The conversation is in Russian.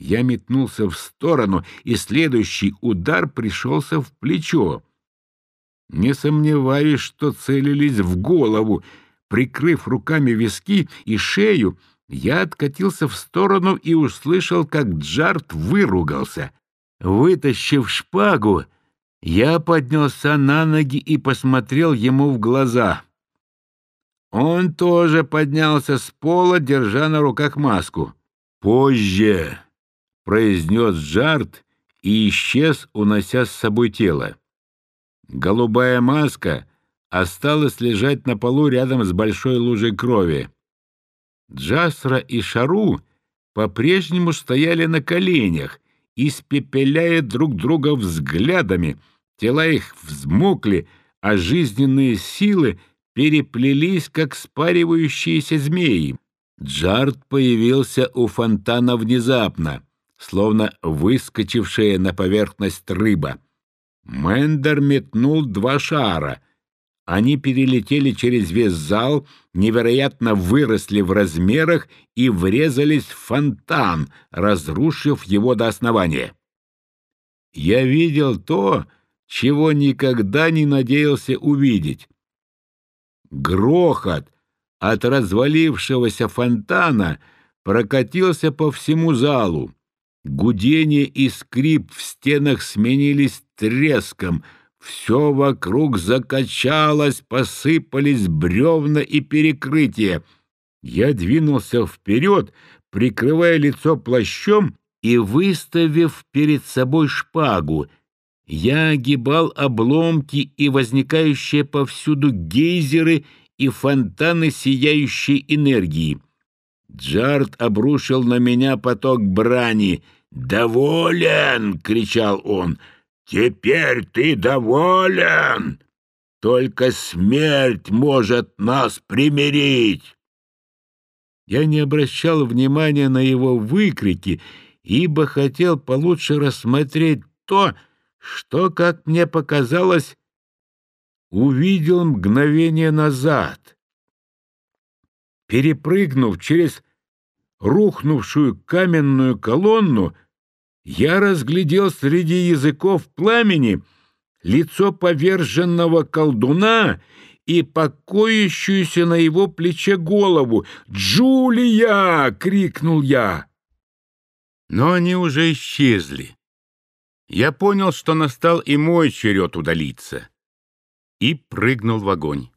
Я метнулся в сторону, и следующий удар пришелся в плечо. Не сомневаюсь, что целились в голову. Прикрыв руками виски и шею, я откатился в сторону и услышал, как Джарт выругался. Вытащив шпагу, я поднялся на ноги и посмотрел ему в глаза. Он тоже поднялся с пола, держа на руках маску. «Позже!» — произнес Джарт и исчез, унося с собой тело. Голубая маска осталась лежать на полу рядом с большой лужей крови. Джасра и Шару по-прежнему стояли на коленях, испепеляя друг друга взглядами, тела их взмокли, а жизненные силы переплелись, как спаривающиеся змеи. Джард появился у фонтана внезапно, словно выскочившая на поверхность рыба. Мендер метнул два шара. Они перелетели через весь зал, невероятно выросли в размерах и врезались в фонтан, разрушив его до основания. Я видел то, чего никогда не надеялся увидеть. Грохот от развалившегося фонтана прокатился по всему залу. Гудение и скрип в стенах сменились треском. Все вокруг закачалось, посыпались бревна и перекрытия. Я двинулся вперед, прикрывая лицо плащом и выставив перед собой шпагу. Я огибал обломки и возникающие повсюду гейзеры и фонтаны сияющей энергии. Джард обрушил на меня поток брани. «Доволен!» — кричал он. «Теперь ты доволен! Только смерть может нас примирить!» Я не обращал внимания на его выкрики, ибо хотел получше рассмотреть то, что, как мне показалось, увидел мгновение назад. Перепрыгнув через рухнувшую каменную колонну, я разглядел среди языков пламени лицо поверженного колдуна и покоящуюся на его плече голову. «Джулия!» — крикнул я. Но они уже исчезли. Я понял, что настал и мой черед удалиться, и прыгнул в огонь.